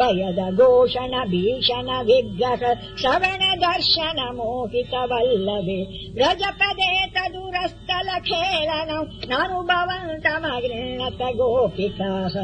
बयद घोषण भीषण विग्रह श्रवण दर्शन मोहित वल्लभे व्रजपदे तदुरस्तलखेलन ननुभवन्तमगृणत गोपिकाः